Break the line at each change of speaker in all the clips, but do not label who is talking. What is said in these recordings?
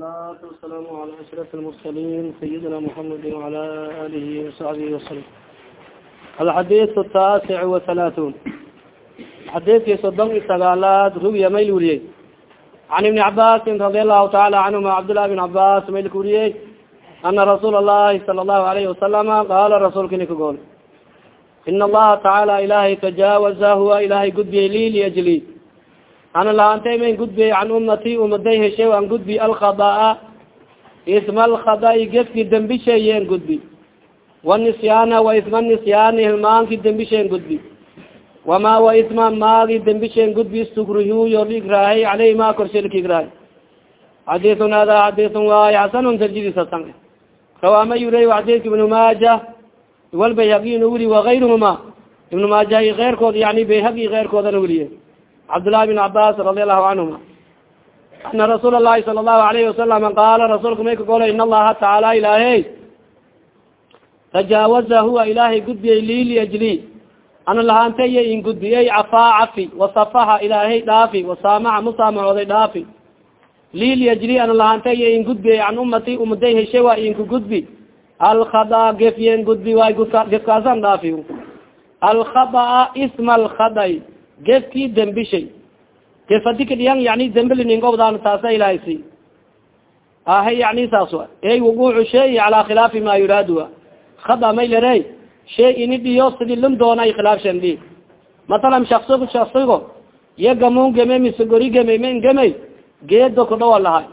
والصلاة والسلام على أشرف المرسلين سيدنا محمد وعلى آله وصحبه وسلم الحديث التاسع وثلاثون xadiidkii soddon iyo sagaalaad ruwiya mayl weriyey can ibni cabaasin radi allahu taala canhuma cabdllahi bn cabas maylka weriyey ana rasuula allahi sala allahu alayhi wasalama qaala rasuulka nika gool ina allaha tacaala ilaahay tajaawaza huwa ilaahay gudbiyey li liajli ana lahaantay mayn gudbiyey can ummati umaday heshe an gudbi alkhadaa isma alkhadai gefki dembishayeen gudbi wanisyaana wa isma nisyaani hilmaanki dembisheen gudbi wama wa isma maagi dembisheen gudbi istukrihyo liigraahay aleyh ma korshe likiigraahay xadiun hada xadiun waay xasanun tarjidisasan rawama yurey xadidka ibnu maaja walbayhaqin weli wagayruhuma ibnu maaja keyrkood yani bayhaqi keyrkoodana weliye cabdالlahi بn cabas radi allahu canhuma ana rasuul الlahi sala الlahu alayhi wasalam qaala rasuulka may ka golay in allaha tacaala ilaahay tajaawaza huwa ilaahay gudbiyey li liajli ana lahaantaya in gudbiyey cafaa cafi wasafaha ilaahay dhaafi wasaamaca musaamacooday dhaafi li liajli ana lahaantaya in gudbiyey can umati umaday heshe waa inku gudbi alkhada gefyen gudbi waay gefkaasan dhaafi alkhadaa isma alkhaday gefkii dembishay. Gefadi kadhiyan yani dembilininkobdaan taasa ilahaysi ahe yani saas wa ey wuquucu shay calaa khilaafi ma yuraadua hada may lere shay ini dhiyo sidii lin doonay khilaafshan dhi masalan shakso shaksigo iyo gamun mise gori geme men gemey. Geedo kudhawa lahay.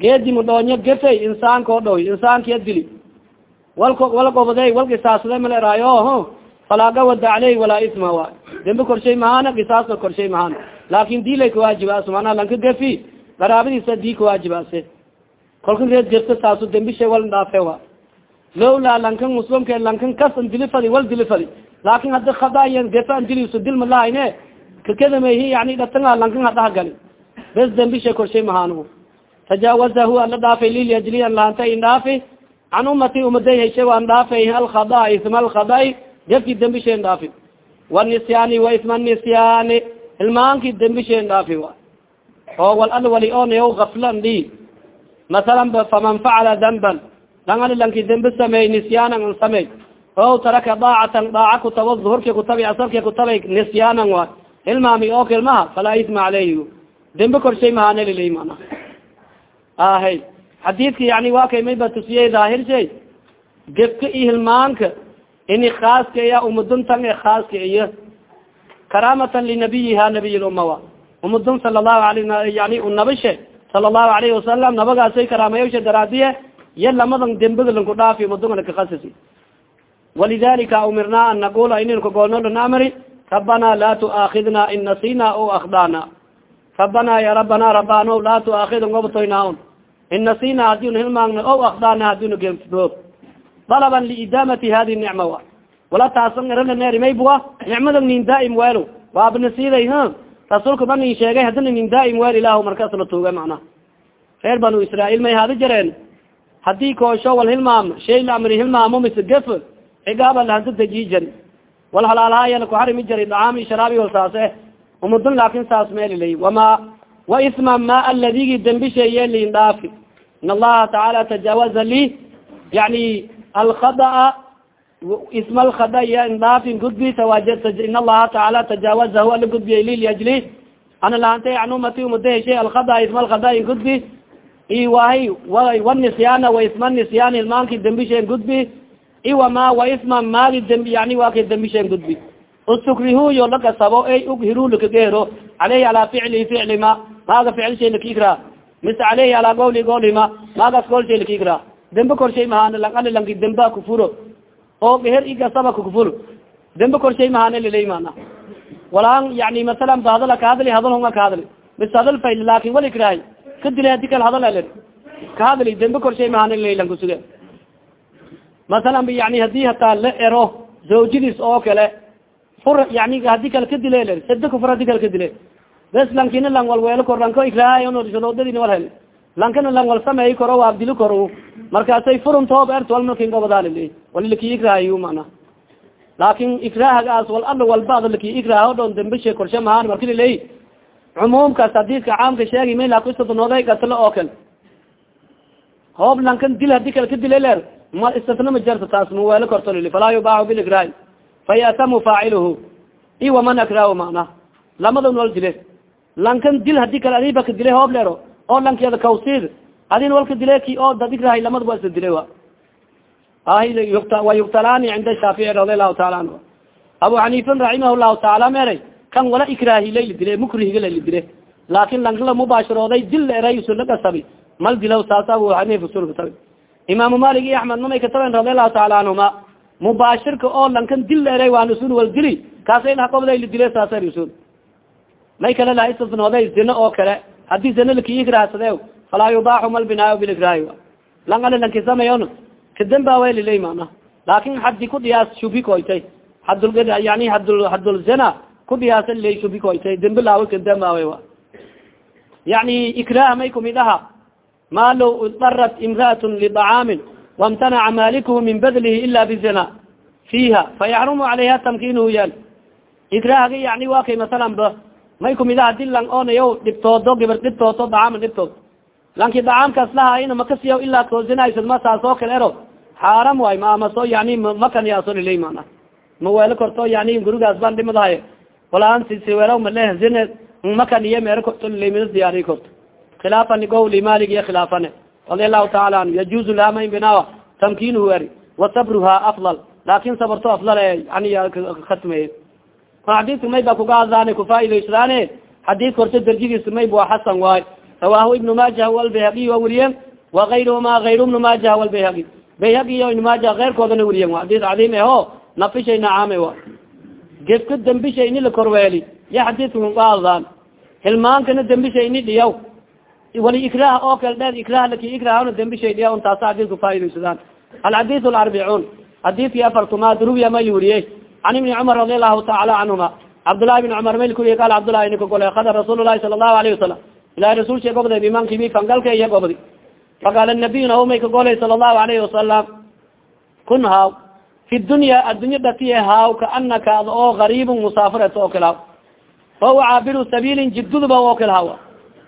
Geedi mudhoonyo gefey insaanka o dhow insaankiya dili. Walko wal gobday wal kisaasda maleraayo falaaga wada aleyh walaa isma waay dembe korshay mahana kisaasna korshay mahana laakin dilay kawaajibaas mana lanka gefi qaraabadiisa di kawaajibaase kolka reed gefta taasu dembishay wal dhaafe wa lowlaa lankan muslimka lankan kasan dili fadi wal dili fadi laakin hadi khadaayan gefa an dilma lahayne kakadamehi yani dhatanga lankan hadhaha gali bes dembishay korshay mahano tajaawaza hu ala dhaafay liljli an lahanta in dhaafi can umati umaday heshe an dhaafay alkhada isma alkhada gefki dembisheen dhaafi wanisyaani wa isma nisyaani hilmaanki dembisheen dhaafi wa. Oo wal al wali onayo gaflan dhi masalan faman facala damban langani lanki dembi sameey nisyaanan an sameey o taraka daacatan daaca kutaba duhurki kutabay asarki kutabay nisyaanan wa. Hilmaami oo kilmaha falaa isma caleyhi dembi korshay mahanelilay mana ahay xadiidka yani waa kay mayba tusiyey daahir shay. Gefka iyo hilmaanka ini khaaska iya. Umaduntan e khaaska iyo karaamatan linabiyiha nabiy lumma wa umadun sala lahu alay yani nabashe sala allahu alayhi wasalam nabagaasay karaamayasha daraadiye iyo lamadan dembiga lanku dhaafi umadungana kakasisi walidalika umirna an naqula ininku goolnolana amri rabbana la tuaakidna in nasina o akdana rabbana ya rabbana rabano la tuaakid ngobtoynaun in nasina hadinu hilmaagna o akdana hadinu gefdoob dalaban liidamati hadi nicma wa wala taasan eralaneerimaybua nicmada nin daaim welo waabnasiiday h rasuulka ba nin sheegay hadina nin daaim wel ilah markaas la tuuga macnaha reer banu israail may hadi jareen haddii koosho wal hilmaam shay la amri hilmaamo mise gef cigaaba lahanta deji jari wal halaalhaayana kuharimi jari dacaami sharaabi wal saase umadun laakin saas meelilay wama wa isma ma aladigi dembisheeye lin dhaafi in allaha tacaala tajaawaza li alkhadaa isma alkhada iya indhaafin gudbi in allaha tacaala tajaawazahu ala gudbiyay li liajli ana lahantay an umati umada heshay alkhada isma alkhada in gudbi i wahay wanisyaana wa isma nisyaan ilmaanki dembisheen gudbi iwama wa isma maagi dembi yani waa kay dembisheen gudbi ustukrihuyo lakasabo ey ughiru lakageero caleyhi alaa ficli ficli ma maaga ficil shay lakiikra mise caleyhi alaa gowli golima maagas gol shay lakiikra dembe korshay mahaan langani lanki demba kufuro oo geher igasaba kukufur dembe korshay mahaan lilay walaan yani masalan ba hadala kahadli hadal hunga kahadli mis hadal fayl laakin wali kirahay kadila hadi kal hadal alin kahadli dembe korshay mahaan lilay lan kusuge masalan ba yani haddii hataa la ero zawjadiis oo kale fur yani hadi kal kadile l sade kufur hadi kal kadile bes lankina lang wal weelo kor lanko ikrahay saloodadin wal hel lankana lang wal sameey koro waabdili koro markaasay furun toob ert wal markin gobadaali wal laki ikrahayu mana laakin ikrahagaas wal ala walbad laki ikraho dhon dambishe korshe mahaan markililey cumuumkaas hadiiska caamka sheegi may lakusadnooday gatlo oo kale hoob lankan dil haddii kale ka dila leer ma istisna ma jarta taas maweelo korto lili falaa yubaacu bilikrahi fayatamu faaciluhu i waman akrahu macna lamada wal dile lankan dil haddii kale adiba ka dile hoob leero oo lankeeda kawsid adin walka dile ki oo dadikrahay lamada wa isla dile wa wa yuktalaani cinda shaafici radi allahu taala anhu. Abu xaniifan raximah llahu taala meray kan wala ikraahi layli dile mukrihiga layli dile laakin lankala mubaashirooday dil eraysulna kasabi mal dilaw saas abu xaniifa sul katabi imaamu malik iyo axmed mamay kataben radi allahu taala anhuma. Mubaashirka oo lankan dil eray waan usul wal dili. Kaasay laha qoblayli dile saasa usul may kale laha istisnooday zina oo kale haddii zina lakiikrahsade falaa yubaaxu mal binaayo bilikraahi lang ala lanki sameyon kadamba welilay mana laakin hadi ku dhiyaas shubi koytay hadul yani hadul hadul zina ku dhiyaasa lay shubi koytay dembi laawo kadambawe yani ikrah may kumid aha ma low darat imraat lidacaamin wamtanaca malikuhu min badlihi ila bizina fiha fayaxrumu calayha tamkinuhu yal ikrahga yani wa kay masalan ba may kumid aha di lang onayo dhibtoodo gabar dhibtooto dacaama dhibtood lanki dacaamkaas lahaayna makasiya ilaa koosinaysad ma saas oo kale ero xaaram waay maamaso yani makan yaaso lilay mana ma weelo korto yani gurigaas baan dhimadahay walaan sisiwero maleh zine makan iyo meero korto lilay mida diyaariy korto. Khilaafani gowli malig iyo khilaafane radi allahu taala anhu yajuzu laha mayn binawa tamkinuhu eri wasabruha afdal. Laakin sabarto afdal e yani khatmeye xadiidka may ba kuga hadlaane kufaa'idaysadaane xadiidka horta darjigiisa mayb waa xasan waay. Rawahu ibnu maaja walbayhaqiy wa weriyen wakayruhuma ayru ibnu maaja walbayhaqi. Bayhaqi iyo ibnu maaja keyrkoodana weriyen wa xadiis cadiim eho nafishay nacaame wa gefka dembisha ini la korweeli. Ya xadiidka kuga hadlaan. Hilmaankana dembisha ini dhiyaw wali ikrah oo kale dheer ikrah laki ikrahna dembishay dhiya taasa xadiidka faaidaysadaan alxadiid alarbicuun xadiidkii afartumaad ruwiya may weriyey can ibni cumar radi allahu taala canhuma cabdullahi bn cumar mayl kuriy qaal cabdullahi nika gole kada rasuul lahi sala allahu alayhi wasalam ilahi rasulsha gobday bimankibi fangalka iya gobdi faqaala nabiy naumay ka golay sala allahu alayhi wasalam kun haaw fi dunya addunya dhatiye haaw kaanaka ad oo gariibun musaafirat oo kale haw o caabiru sabiilin jidguduba oo kale hawa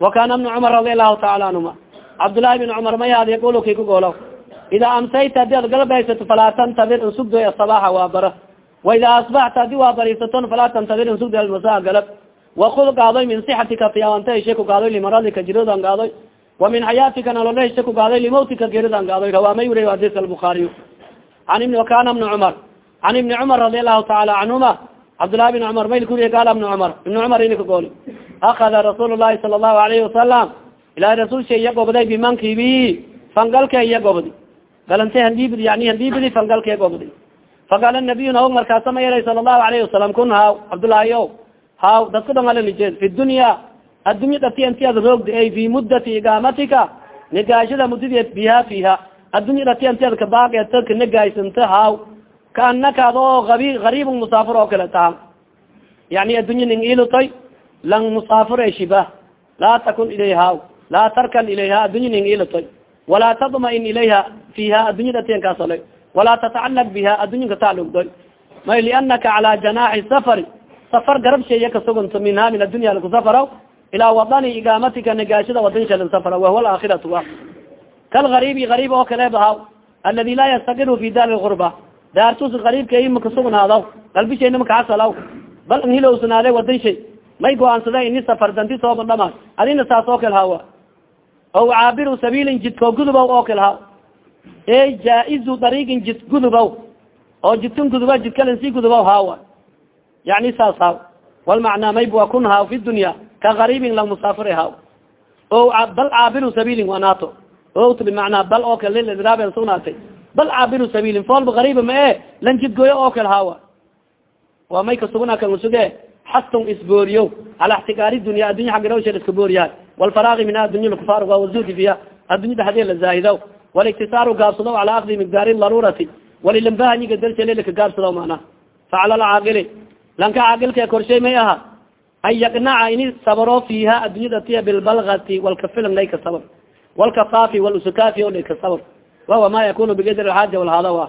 wa kana ibnu cumar radi allahu taala canhuma cabdullahi bin cumar mayaad yaqulu kay ka golo idaa amsayta haddii ad galbaysato falaa tantadir insugdo asabaxa waa bara waida asbaxta haddii waa barisaton falaa tantadir insugdo almasaa galab wakud gaadoy min sixatika fiyaawanta heshe ku gaadoy limaradika jiradan gaadoy wa min xayaatika nolole heshe ku gaadoy limawtika geridan gaadoy rawaamay wuriy hadiska albukaariy an ibni wakana ibni cumar can ibni cumar radi allahu taala canhuma cabdullahi bin cumar mayl kuriy gaala ibni cumar ibni cumar ini ka gooli akada rasuul llahi sala allahu alayhi wasalam ilahi rasuulsha iya gobday bimankibi fangalke iya gobdi galante handibid yani handibidi fangalke gobdi faqaala nabiyu naog markaasa ma yeelay sala allahu alayhi wasalam kun haaw cabdullaahi o haaw dadka dhong alanijed fi dunya addunya dhati anti ad roogdi ay fi muddati igaamatika negaashada muddadii biha fiha addunya dhati anti ad kabaaqeto kanegaaysanta haaw kaanaka ad oo abi gariibun musaafir oo kale taha yani addunya ning ilutay lang musaafir e shibah laa takun ilayha laa tarkan ilayha addunya ning ilutay walaa ilayha fiha addunya dhatian kaasole walaa tatacalaq biha addunya katacalugdoy may lianaka cala janaaxi safari safar garab sheeya kasugunto minha min addunya lakusafaraw ilaa wadani igaamatika negaashada wadan shalin safara wahuwa alaakhiratu wa kalgariibi gariib oo kale bahaw aladi laa yastaqiru fi daari lgurba daartus gariibka ima kasugnaadaw qalbishayna makacasalaw bal nhilowsanaade wadan shay may go'aansada ini safar danti sooba dhama adina saas oo kale hawa o caabiru sabiilin jidkoo gudubow oo kale e jaa-izu dariigin jid gudubow oo jidkan guduba jidkalan sii gudubow hawa. Yani saas walmacnaa mayb wa kun haw fi dunya ka gariibin lang musaafir haw o bal caabiru sabiilin wanaato ot bimacnaa bal oo kale lildraaben sugnaatay bal caabiru sabiilin foolba gariiba ma e lan jidgooyo oo kale hawa. Waa may kasugna kan usuge xastun isbooriyo ala xtigaari dunya addunya xaggarawsha iska booriyahay walfaraagi min addunya lkufaar waa wazuudi fiya. Addunya dhaxdee la zaahidaw waliktisaaru gaabsado cala akdi migdaari larurati walilambahanyiga dalshalelaka gaabsado mana facala lcaaqili lanka caaqilka korshay may aha an yaqnaca ini sabro fiha addunyada tiya bilbalgati walkafilan layka sabr walkafaafi walusukaafi o layka sabr wahuwa ma yakunu bigadri alxaaja walhada wa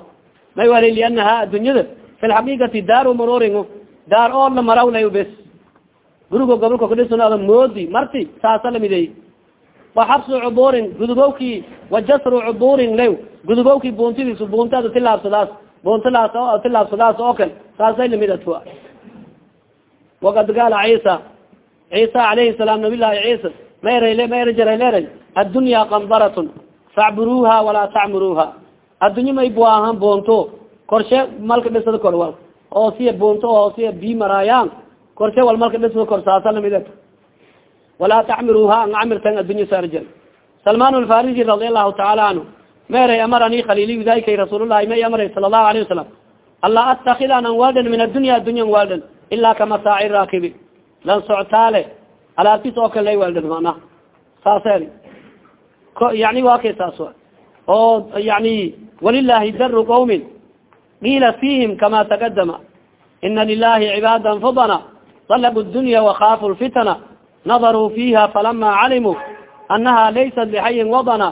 may wali lianaha addunyada fi lxaqiiqati daaru mururin daar oo la maraw lay bes gurigo gobolka kudhisnaado moodi marti saasa lamidey waxabsu cuburin gudubowki wajasru cuburin lew. Gudubowki buntidiis buntada tilaabsadaas buntilaas tilaabsadaas oo kale saasay la mid atwa wakad gaala ciisa ciisa alayhi salaam nabi llahi ciisa maerl maerjaraleeray addunya kambaratun facburuuha walaa tacmuruuha addunye may buahan boonto korshe malka dhisada kor wal. Oo siya boonto oo siya bi maraayaan korshe wal malka dhisada kor saasa walaa tacmiruha ngacamirtan addunya saarja salman alfarisi radi allahu taala anhu meeray amarani khaliiliy widaykay rasuululahi may amaray sala allahu alayh wasalam anlaa atakid an anwaldan min addunya addunyan waldan ilaa kamasaaci raakibi lan soctaale alaabtis oo kale waldan manaa saasee yani wa kay saas oo yani walilahi daru qawmin diila fihim kama takadama ina lilahi cibaada fudana dalabu dunya wakaafu lfitana nadaruu fiha falama calimuu anaha laysat lixayin wadana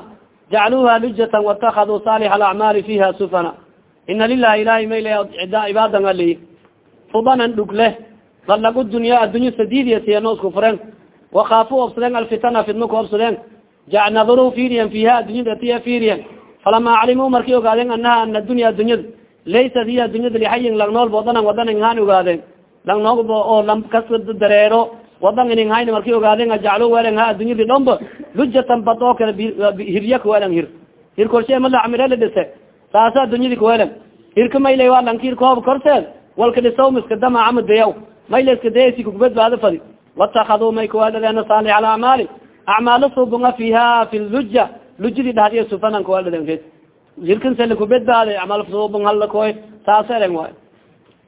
jacluuha lujatan watakaduu saalix alacmaali fiha sufana ina lilahi ilahi mayl cibaadan ali fudanan dhug leh dalagu dunya addunyo sadiidiya siyano isku furen wakaafu obsadeen alfitana fitna ku obsadeen jacnaduru firiyan fiha addunyada tiya firiyan falama calimuu markay ogaadeen anaha ana dunya addunyada laysat hiya addunyada lixayin langnool wadanan wadanan haani ogaadeen langnoog oo lam kas dareero wadan ininghayn markay ogaadeen ajaclo welan ha addunyadi dhomba lujatan bad oo kale hirya kawelan hir. Hir korshe ma lacmire la dhise saasa addunyadi kawelan hirka mayle waa lankir koob korteed walka dhisaw miska dama ama dayaw mayla iska dayasi kukubadbaado fadi. Watakaduu may kawaaldhadeena saalix alacmaali acmaalo subunga fiha fi luja lujadi dhahdiya sufanan kawaaldhaden hirkan se lakubadbaaday acmaal subung halakoy saasa eren waay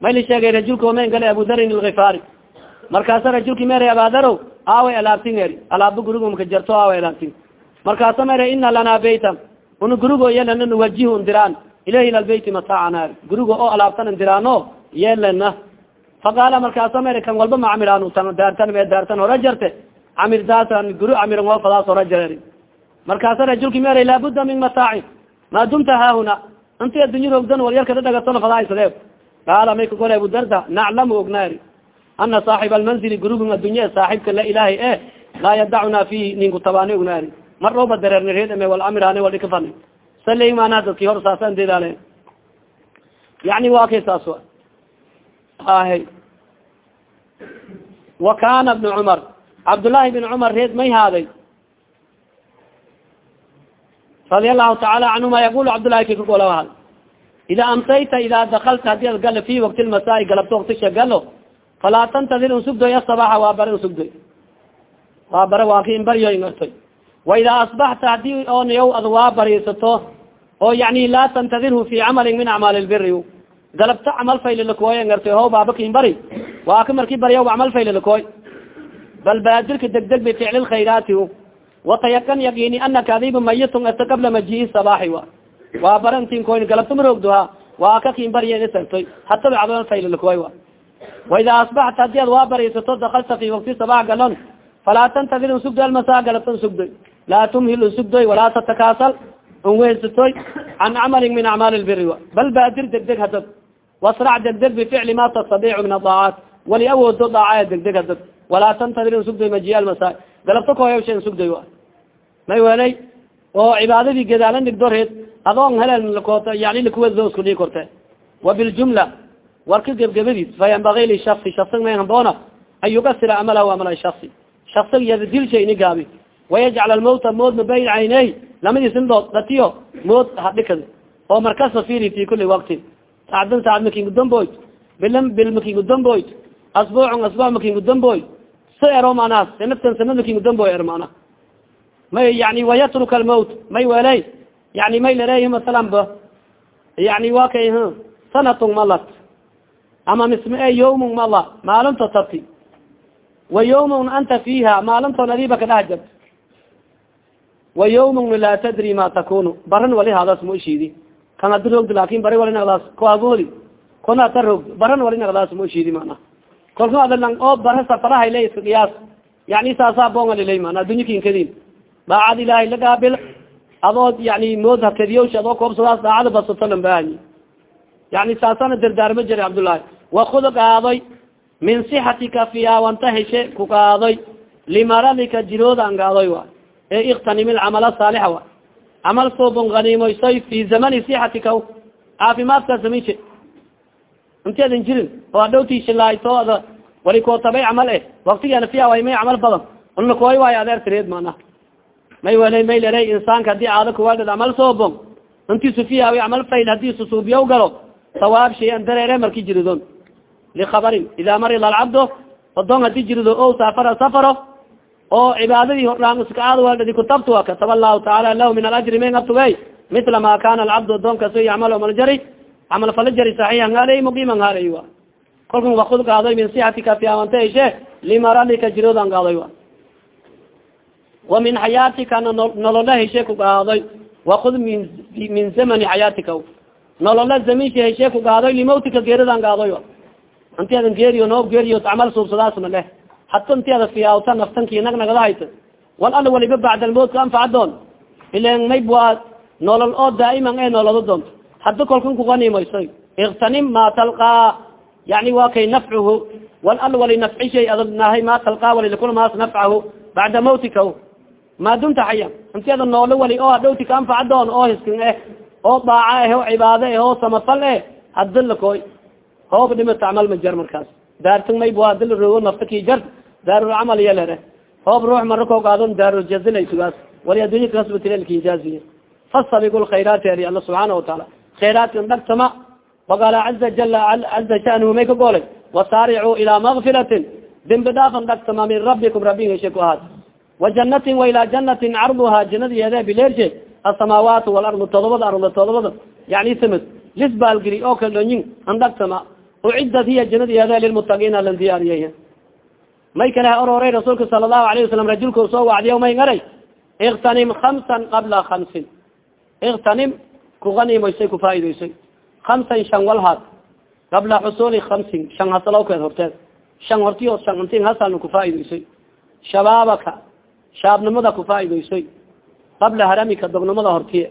mayla sheegay rajulka omen gale abudarin algifaari markaasa rajulki mere abadarow aaway alaabtin eri alaaba gurigo maka jarto aaway alaabtin. Markaasa mere ina lanaa beyta una gurigo yelana nuwajihu ndiraan ilayhi ila lbeyti mataacan gurigo oo alaabtan ndiraano yeelana faqaala markaasa mere kan walba ma camiraan daartan me daartan hora jarte camir daasan guri camiran oo fadaas hora jareeri markaasa rajulki mere min mataacin. Maa dumta haahuna? Inti addunya rogdan walyarkada dhagatona fadaaisadee qaala may ka abudarda naclamu ognaari ana saaxib almanzili gurugun addunya saaxibka la ilaahay e laa yadacuna fihi ninku tabaani ognaari mar dhooba dareerni reedame wal amirane wal ikafani saley maanaa dadki hor saasan dedaale yani waa kay saas wa ahe wa kana bnu cumar cabdullaahi bin cumar reed may haaday radia allahu tacaala canhuma yaqul cabdullahi kay kagolaha ida amsayta ida dakalta haddii ad galo fi wakti lmasaai galabto waktisha galo falaa tantadir unsugdoy asabaxa waa bare unsugdoy waa bare waa ki inbaryo ingartoy wa idaa asbaxta haddii onayaw ad waa bariisato oo yani laa tantadirhu fi camalin min acmaali lbiri galabta camal faylilakooy ngartoy ho baabaka inbari waa ka marki baryaw camal faylilakooy bal baadirka degdeg bi ficli lkhayraati watayakan yaqini anaka adiba mayitun ata qabla majii sabaaxi wa waa barantin koyn galabta marogdoha waa ka kin baryenisartoy hataba camal faylilakooy wa waida asbaxta haddii ad waa bariisato dakalta fi wakti sabax galon falaa tantadir unsugdo almasa galabta unsugdoy laa tumhil unsugdoy walaa tatakaasal unweysatoy can camalin min acmaali lbiri bal baadir degdeg hadad wasrac degdeg bificli ma tastadiicu min adaacaat wali awoodo daacaya degdeg hadad walaa tantadir unsugdoy majiya almasa galabta koyawsha unsugdoy a may welay oo cibaadadii gadaalan dhigdoreed adoon lakoota yani lakuwado isku dhii korte wa biljumla warka gebgabadiis fayanbagi lishasi shasi may haboona an yugasira amalahu amala shasi shasig yadadilsha ini gaabi. Wayajcal almawta moodna bayn cayney lamadiis indhood dhatiyo mood hadhikad oo markasa firi fi kuli waktin sacdan sacad makingudamboyd bilam bil makingudamboyd asbuucun asbuuc makingudamboyd si ero manaas sanadkan sanad makingudamboy er mana may yani wayatruka almawt may weley yani may lareeyi masalan ba. Yani wa kay sanatun malat ama misme e yawmun mala maalinto tabti wa yawmun anta fiha maalintoon adiba kadhaha jab wa yawmun laa tadri ma takunu baran wali hadas ma ishiidi kan adi roogdi laakin bari wali naqdaas koagoodi kona ata roogd baran wali naqdaas ma ishiidi mana kolka adalang oo bara safarahay le iska qiyaas yani saasa bongalilay mana addunya kinkadin daacad ilaahay lagaabil adoo yani mood hakadiyowsh adoo koobsadaas daacada basatolan bahanyi yani saasana dardaarma jiray cabdullaahi wakud qaadoy min sixatika fiawanta heshe ku qaadoy limaradika jirooda an qaadoy wa. Ee iktanim ilcamal saalixa wa. Camal suubon ganiimoysoy fi zamani sixatika caafimaadkaa samayshe inteedan jirin? Oo adhowti shilaayto ada. Wali kootabay camal eh. Waktigeena fiya way may camal badan. Una kooy waayo adeer tireed mana may wala may lere insaanka haddii aada kuwaadad camal soobon inti sufiyawi camal fayl haddii susuubiyaw galo. Sawaab shayan dareere marki jiridon likabarin ida marida alcabdo odon haddii jirido o safara safaro oo cibaadadii hordhaan iskaad waadadi kutabtua kataba allahu taala lahu min alajri men abtugay mila ma kana alcabdu adonkaso yacmal maljari camal fala jari saxiixan haaley muqiman haaley wa kolkan wakud gaadoy min sixatika fiawanta heshe limaradika jiroodan gaadoy wa wa min xayaatika nolola heshe ku gaadoy wakud min min zamani xayaatika nolola zaminsha heshe ku gaadoy limawtika geeridan gaadoy wa intiadan geeriyo noob geeriyo camal suubsadaasna leh. Hata intiada fiyaawta naftanki nag nagada hayta. Wal ala waliba bacd almowtka anfaca doon ilen mayb waa nolol oo daa'iman ee nolodo doonto. Hadda kolkan kuganimaysoy iktanim ma talqaa. Yani wa kay nafcuhu. Wal al wali nafci shay adnahay ma talqaa walilakulmaas nafcahu. Bacda mawtika ma dumta xaya intiada noolo wali oo hadhowtika anfaca doon oo hiskin eh oo daaca eh oo cibaado eh oo samafal eh hadda lakoy hoob dhima tacmal ma jar markaas. Daartin mayb waa dil rogo nafta ki jar daarulcamal yalere hoob ruux mara koo qaadon daaruljazilay sugaas. Wali addunya kasbatilelkiijaaziye fasabigu lkhayraati ari alla subxaana wataala khayraatkan dhagtama waqaala caza jala caza shanuhu may ka goolay. Wasaaricuu ilaa makfiratin dembi dhaafan dhagtama min rabbikum rabbin heshe ku ahaad. Wa janatin wa ilaa janatin carduhaa janadiyeede bileershe. Asamaawaatu walardu todobada arda todobada yani samad lisbaalgeli oo kal dhonyin an dhagtama ucidad hiya janadiyeede lilmutaqiina lan diyaariyay may kale ha ororay rasuulka sala allahu alayh wasalam rajulka soo wacdiya may ngaray iktanim kamsan qabla kamsin iktanim kuganimaysay kufaa'idaysay kamsan shan walhaad qabla xusuli kamsin shan hasalawkeed horteed shan hortiyo shan intin hasalna kufaa'idaysay shabaabaka shaabnimada kufaa'idaysay qabla haramika dognimada hortiye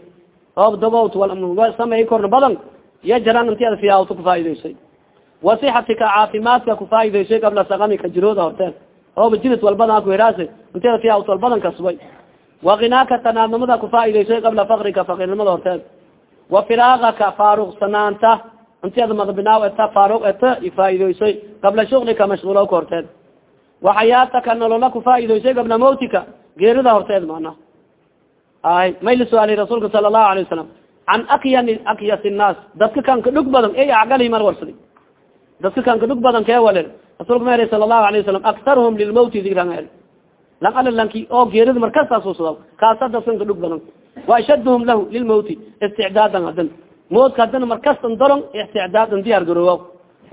oob dogowt samey korna badan iyo jaran inti ad fiyaawto kufaa'idaysay wasixatika caafimaadka kufaa'idaysay qabla sakamika jirooda horteed ooba jirid walbadan kuheraas inti ad fiyaawt walbadan kasbay wakinaaka tanaadnimada kufaa'idaysay qabla fakrika fakirnimada horteed wa firaagaka faaruqsanaanta inti ad madbinaaw eta faaruq eta ifaa'idaysay qabla shuglika mashguulowka horteed waxayaataka nolola kufaa'idaysay qabla mawtika geerida horteed mana ay may la su'aalay rasuulka sala allahu alay wasalam can akyan akyas dadka kan ka dhug badan ey acgali mar warsadi dadka kan ka dhug badan kee walel. Rasuulka ma eri sala allahu alayh wasalam aktaruhum lilmawti dikran el lang ala lanki oo geerida markasta susada kaasa dadkan ka dhug badan. Wa ashaduhum lahu lilmawti isticdaadan hadan mawtka hadana markastan daron isticdaadan diyaar garoowa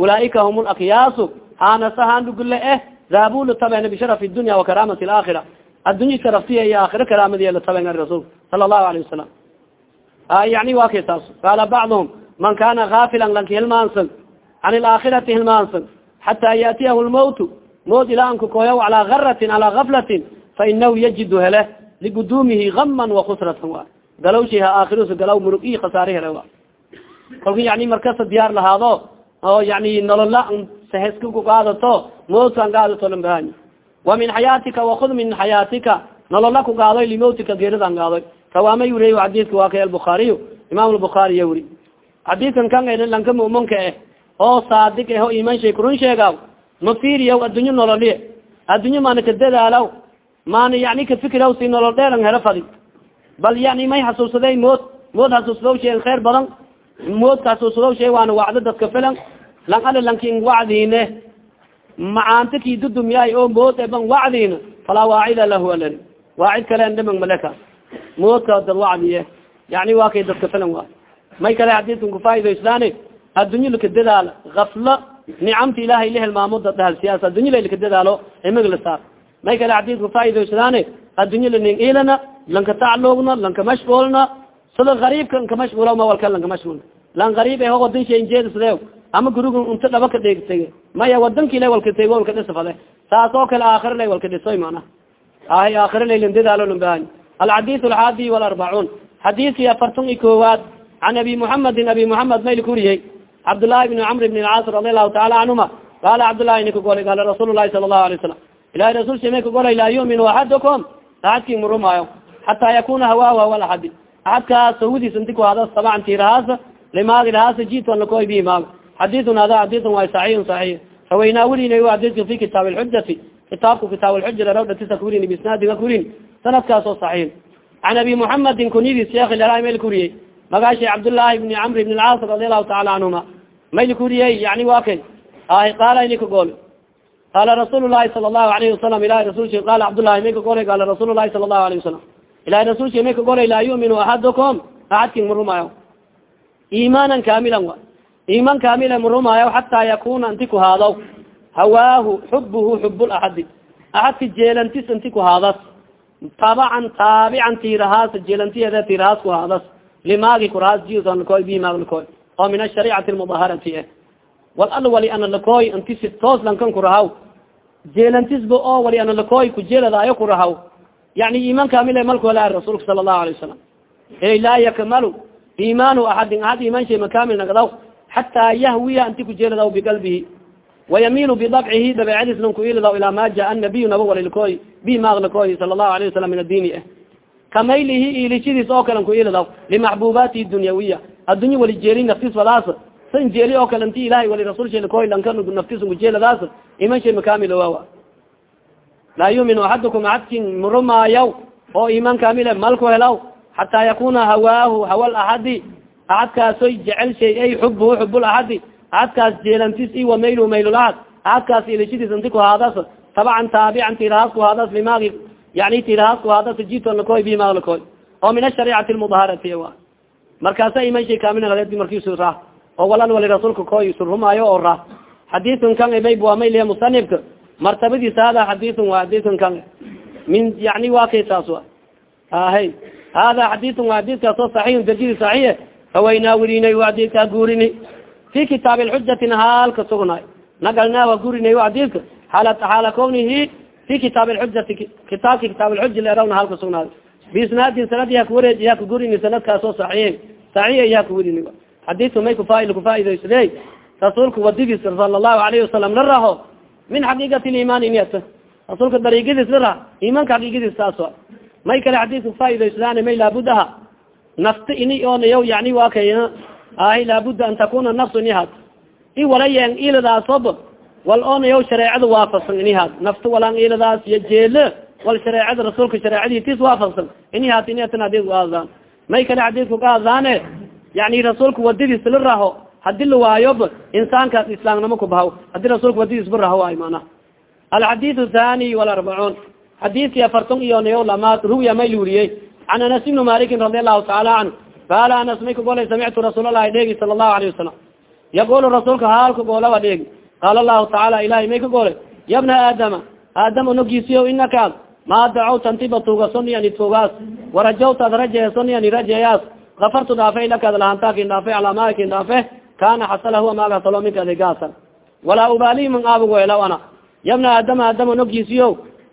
ulaaika hum lakyaasu haanasahaan dhugule eh dahabula taben bisharafi dunya wakaraamati alaakhira addunya sharaftiya iyo aakhira karaamadiya la taben ari rasuulka sala allahu alayh wasalam yani wa kay taas. Qaala bacduhum man kana gaafilan lanki hilmaansan can ilaakhirati hilmaansan xataa yaatiyahu lmawtu mawt ilaa anku koyaw calaa garatin calaa gaflatin fa inahu yajidu hele liguduumihi gaman wakusratan wa galawshiha aakhirus galaw murug i khasaare hele wa kolka yani markasa diyaar lahaado oo yani nolola saheska ku qaadato mawtkan qaadato lambahany wa min xayaatika wakud min xayaatika nolola ku gaadoy limawtika geeridan gaadoy kawaama wuriy xadiidka waa kay albukaariy imaam lbukaariya wuri xadiidkan kan lanka oo saadig eh oo iman shay kurun sheegaw ma fiiriyaw addunyo nololiye addunyo maana ka dadaalaw? Maana yani kafikiraw si nolol dheeran helo fadi bal yani may xasuusaday mood mood xasuusadaw shay khayr badan moodka xasuusadaw shay waana wacdo dadka filan. Lang ala lankin wacdiine. Macaanta ki dudumyahay oo mood eban wacdiina falaa waacida lahu alari waacid kale ndhaman maleka. Moodka dad wacdiye. Yani waa kay dadka filan wa may kale xadiidkan kufaa'idayslaan addunyo laka dadaalo afla nicamta ilahay la dhahal siyaasa. Addunyo la laka dadaalo imig la saar. May kale xadiidka kufaa'idayslaan addunyo laning ilana lanka taclugna lanka mashgulna sida gariibka nka mashgula ma walka lanka mashgul lan gariib eho wadan shanjeedsde ama guriga unta dhaba ka dheegtege maya wadanki la walka tego walka dhisfade saas oo kale aakhira lay walka dhisoy mana ahay aakhira laylan dadaalo lanbahay alxadis alxaadi walarbacuun. Xadiiskii afartan i koowaad. Can abi muxamedin abi muxamed mayl kuriyey cabdالlahi bn cmr bn اlcaas radi alahu taala canhuma qala cabdالlahi nika golay qala rasuul lahi sala الlahu alay salam ilahi rasul si may ka golay laa yumin axadukum axadkin murumaayo xataa yakuna hawaahu hawal axadi axadkaas sawadiis inti ku hada sabacan tirahaas limaagi lahaas jiton lakoy bi maag xadiun hada xadiun way saxiixun saxiix rawaynaa welina xadiidka fi kitaab lxujati kitaabku kitaab lxuja rawdatisa kurini bisnaadiga kurini sanadkaas oo saxiix can abi muxamedin kunyadii sheekh lala mayl kuriyey magaashay cabdullaahi bni camr bn alcaas radi allahu taala canhuma mayl kuriyey yani wa kay ah qaala ini kagool qaala rasuul sala allahu alayhi wasalam ilahi rasulki qaala cabdullahi may kagolay qaala rasuul lahi sala allahu alayhi wasalam ilahi rasulki may kagolay laa yuminu axadukum axadkin marumaayo iimaanan kaamilan wa. Iman kaamila marumaayo xataa yakuna inti ku haadaw. Hawaahu xubuhu xub laxadi axadka jeelantis inti ku haadas. Tabacan taabican tirahaas jeelantiyeeda tirahaas ku haadas limaagi kurahaas jisanlakoy bimaag lakoy oo min ashariicati lmudaharati eh wal al wali ana lakoy inti si toos lankan kurahaw jeelantisba oo wali ana lakoy kujeeladaayo kurahaw yani iman kamil malku wala rasuulka sala allahu alay wasalam ey laa yakmalu imaanu axadin axad iman shay makamil nagdaw xataa yahwiya inti kujeeladaw biqalbihi wayamilu bidabcihi dabeecadiis lan kuiladaw ilaa ma jaa nabiyu naba walilkoy bi maaqlakoy sala allahu alayh wasalam min addiini eh kamaylihi ilishadiis oo kalen kuiladaw limaxbubaatihi dunyawiya. Addunya wali jeeli naftis fadaas san jeeli oo kale inti ilahay wali rasul shalkoy lanka naftis kujeeladaas iman shay makamil wawa laa yuminu axadukum axadkin murumaayaw. Oo iman kamile malku helaw. Xataa yakuna hawaahu hawal axadi axadkaasoy jecel shay ay xubuhu xubul axadi axadkaas jeelantis i wa maylu maylulahad axadkaas ilishadiis inti kuhaadas tabacan taabican tirahaas kuhaadas limaagi yani tirahaas kuhaadas jiton lakoy bimaag lakoy oo min ashariicati lmudaharati wa markaasa iman shay kamil markiisu ra oo walan wali rasuulka koy surumaayo oo ra xadiidun kan mayb waa mayliya musanifka martabadiisa hada xadiun wa xadiun kan min yani wa kay saas wa ahay hada xadiun waa xadiidkaas oo saxiixun darjidi saxiix hawaynaa werinay xadiidkaa guurini fi kitaab lxujatina haalka sugnaay nagalnaa waa gurinay xadiidka xaala xaala kownihi fi kitaab lxujati kitaabki kitaab lxuja leerawna halka sugnaaday biisnaadin sanad yaa kuwareej yaa kagurini sanadkaas oo saxiix saxiix yaa kawerini xadiidka may kufail kufaa'idaysade rasuulka wadidiis sala allahu alayhi wasalam la raho min xaqiiqati limaan inyat rasuulka dariigadiis la rah imaanka xaqiiqadiis saas a may kale xadiidka kufaa'idaysadaane may laabud aha nafta ini onayaw yani waa kay ahi laabuda an takuna nafsu inihaad i walayen iladaasoob wal onayaw shareecada waafaqsan inihaad nafta walan iladaas iyo jeele wal shareecada rasuulka shareecadiitis waafaqsan. Inihaad inatan hadid aadaan may kale xadiidku ka hadlaane yani rasuulka wadadiis la raho haddii la waayob insaankaas islaamnimo kubahaw haddii rasuulka wadadiis ba raho waay mana alxadiid thani walarbacuun xadiidkii afarton iyo nayo lamaad ruwiya may luriyey can anas ibni malikin radi allahu taala canhu qaala anas may kagolay samictu rasuulalahi dheegi sala allahu alayhi wasalam yaqulu rasuulka haalka goolawa dheegi qaala allahu tacaala ilahay may ka golay ya bna aadama aadam onogiisiyo inakaad maa dacawta antiba tuugasoniani tuugaas warajawta ad rajeesoniani rajeeyaas kafartu dhaafe lakaad lahantakin dhaafe alaamaakin dhaafe kana xasala huwa maaga hasalo minka adegaasa walaa ubaali man aabugoelaw ana ya bna aadama aadam onogiisiyo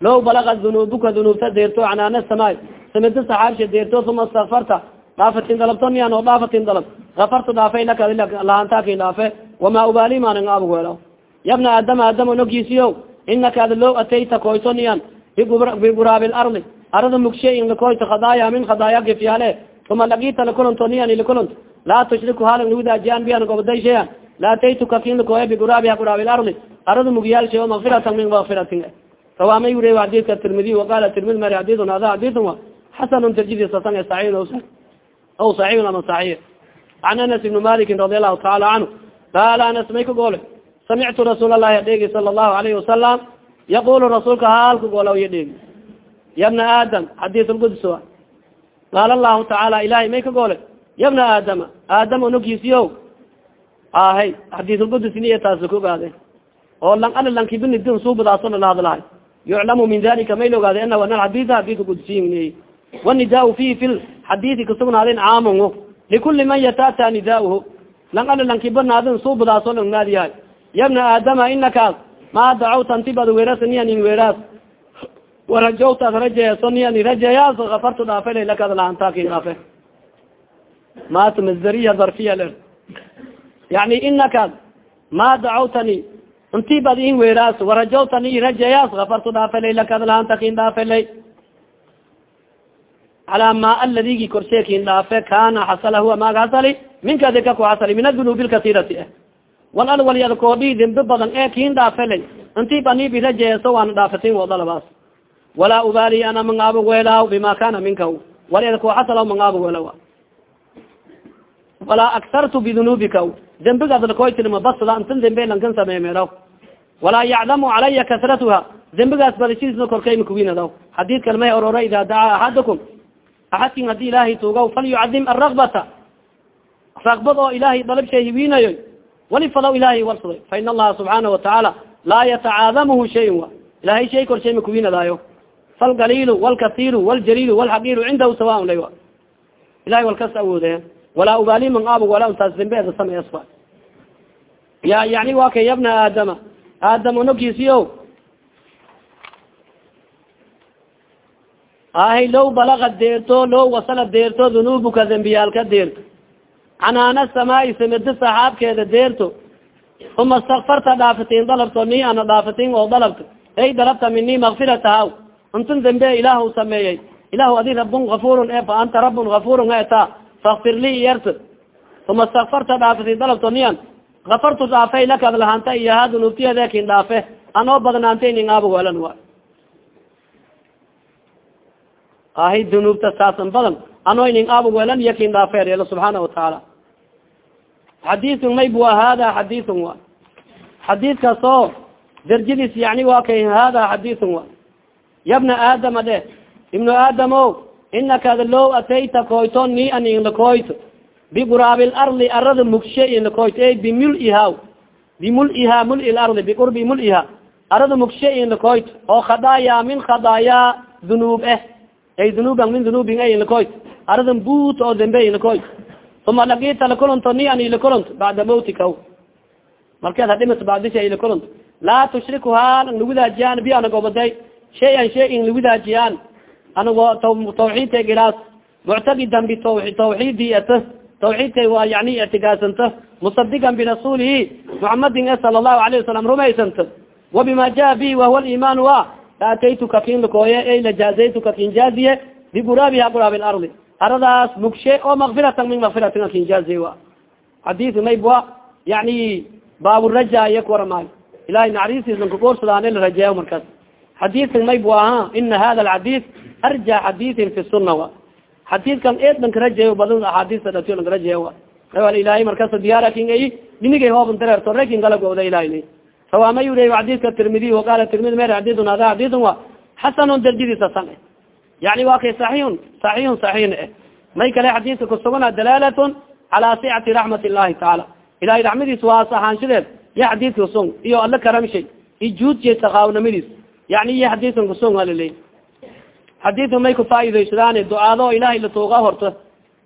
low balagat dunuubuka dunuubta deerto canaana samaay samida saxaabsha deerto uma stakfarta dhaafatin dalabtonian oo dhaafatin dalab kafartu dhaafay laka lahantakin dhaafe wamaa ubaali maanin aabugoelaw ya bna aadama aadam onogiisiyo inaka ad low atayta koysonian biguraabi lardi arada mugshe in lakoyto khadaaya min khadaaya gifyaale uma lagita lakulantonian lakulant laa tushriku halan lawidaajian bian goboday shayan la ataytuka kin lakoya biguraabiha guraabi lardi arada mugyaal shay o makfiratan min makfiratin rawaamay wuriy xadidka tirmidiy waqala tirmidi mari xadidun hada xadidun wa xasanun tarjidisasan saxiix aw saxiixun ama saxiix can anas ibni malikin radi allahu taala canhu qaala anas may ka goole samictu rasuul allahi adheegi sala allahu alayhi wasalam yaqulu rasuulka haalka goola ya dheegi ya bna aadam xadiis lquds a qaala allahu tacaala ilahay may ka goole ya bna aadama aadam onogiisiyo ahay xadiisulqudus niya taas ka ogaade oo lang ala lankibinidin suubadaaso lala hadlahay yuclamu min dalika may la ogaade ana ana xadid xadid qudsiy wanidaa fihi fi xadiidi kasugnaadin caamongo likuli man yatata nidaahu lang ala lankibanaadin suubadaaso langnaadiyahay ya bna aadama inakaas maa dacawta antibad weeras niyanin weeraas warajawta ad rajeeso niyani rajeeyaas kafartu dhaafe laylakad laantaaki dhaafe maat masdariya darfiya le yani inakaad maa dacawtani intibad in weeraas warajawtani rajeeyaas kafartu dhaafe laylakad laantakin dhaafe lay calaa maa aladigi korsheekin dhaafe kana xasala huwa maaga hasali minka dika ku hasali min adunuubi lkasirati ah wal al walyad koodhi dembe badan. Ee kin dhaafelay inti banibirajeeso waana dhaafatin wadalabaas walaa ubaali ana mangaabo weelaaw bima kana minka walyad ku hasala mangaabo weelawa walaa aksartu bidunuubika dembigaad lakoytilma basda intan dembe lankan sameemeraw. Walaa yaclamu calaya kasratuha. Dembigaas badashiisna korkayma kuwinadaw xadiid kalmay orora ida dacaa axadakum axadkin haddii ilaahay tuugaw falyucadim aragbata ragbad oo ilaahay dalab shay hiwinayo wali falaw ilahay warsaday fa in allaha subxaana watacaala laa yatacaadamuhu shayin wa ilahay shay korshay ma kuwinadaayo falgaliilu walkasiiru waljaliilu walxaqiiru cindahu sawaan lay ilahay walkas awoode walaa ubaali man aabog walaa untaas dambeeda sameesfa ya yani wa kay yabna aadama aadam onokiisiyo ahay low balaga deerto low wasala deerto dunuubuka dembiyaalka deerto canaana samaai samado saxaabkeeda deerto. Uma stakfarta dhaafatin dalabto ni ana dhaafatin oo dalabta. Ey dalabta mini makfiratahaw intan dambe ilaah sameeyey. Ilahu adi rabun afurun e fa anta rabun afurun eta fakfir li yarta. Uma stakfarta dhaafatin dalabto nian afartu dhaafay lakad lahanta iyaha dunuubtiyadekin dhaafe. Anoo badnaantay ning aabog welan wa ahay dunuubta saasan badan. Ano ning aabog welan yakin dhaafeer yala subxaana watacaala xadiiun may bua hada xadiiun wa xadiidkaas oo darjadiis yani wa kay hada xadiiun wa yabna aadama de ibnu aadam o inaka low atayta koyto ni an inlakoyto biquraabi lardi arada mugshe inlakoyto e bimul-iha bimul-iha mul lardi biqurbi mul-iha arada mugshe inlakoyto oo khadaaya min khadaaya dunuub eh. Ay dunuuban min dunuubin e inlakoyto aradan buut oo dambe inlakoyto uma lagita lakulunto ni an ilakulunto bacda mawtika markeed hadhimato bacdisha ilakulunto laa tushriku haan lawidaajiyan bi anagobaday shay an shay in lawidaajiyaan anago tawxiidta gilaas muctaqidan bitawxiidi ata. Tawxiidka waa yani ictigaasanta musadigan birasuulihi muxamadin e sala allahu alayh wasalam rumaysanta. Wabima jaa bi wahuwa liman wa. Laataytuka kin lakooye ey lajaazaytuka kin jaaziye biguraabiha guraabi lardi aradaas mugshe oo makfiratan min makfiratin akinjaaziye wa xadiis maybwa yani baaburaja iya kuwaramaayo ilahay naxariistiisan kugoorsadaan la rajeeyo markaas xadiidkan maybu aha ina hada alxadiid arja xadiidin fi suna wa xadiidkan eed lanka rajeeyo badan axaadiista dhatiyo lanka rajeeyo rawal ilahay markaas diyaarakin ay dhinigay hooban dareerto rekin galagooda ilahay rawaama yuri xadiidka tirmidi waqala tirmidi mer xadiidun hada xadiidun wa xasanun darjadiisa san e yani wa kay saxiixun saxiixun saxiixn eh may kale xadiidka kusugana dalaalatun cala sicati raxmat illahi tacaala ilahay raxmadiis waa saxaanshadeed ya xadiidka kusung iyo alla karamshay ijuudje taqaawnimadiis yani iyo xadiidkan kusung aliley xadiidka may kufaaidaysadaan ducaado ilahay latooga horto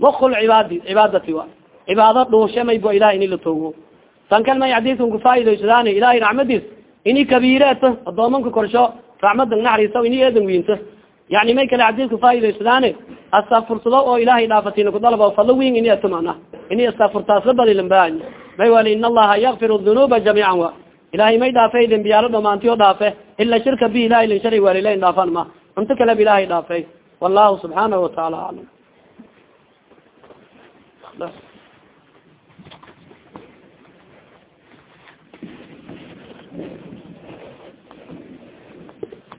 mukul cibaadi cibaadati wa cibaado dhuushe maybo ilahay ini latoogo tan kal may xadiidkan kufaaidaysadaan ilahay raxmadiis ini kabiireeto adoomanka korsho raxmadan naxariisa ini eedan wiinto yani may kale xadiidka faaidaysadaan astakfursado oo ilahay dhaafatin kudalaba falo win ini ato mana ini astakfurtaasla badilanba may wali in allaha yakfir dunuuba jamiican wa. Ilahay may dhaafay dembiyaalo dhamaantiyo dhaafe ila shirka bi ilahay lin shari walilain dhaafan ma. Inta kaleba ilahay dhaafay. Wallahu subxaanahu wataala aclam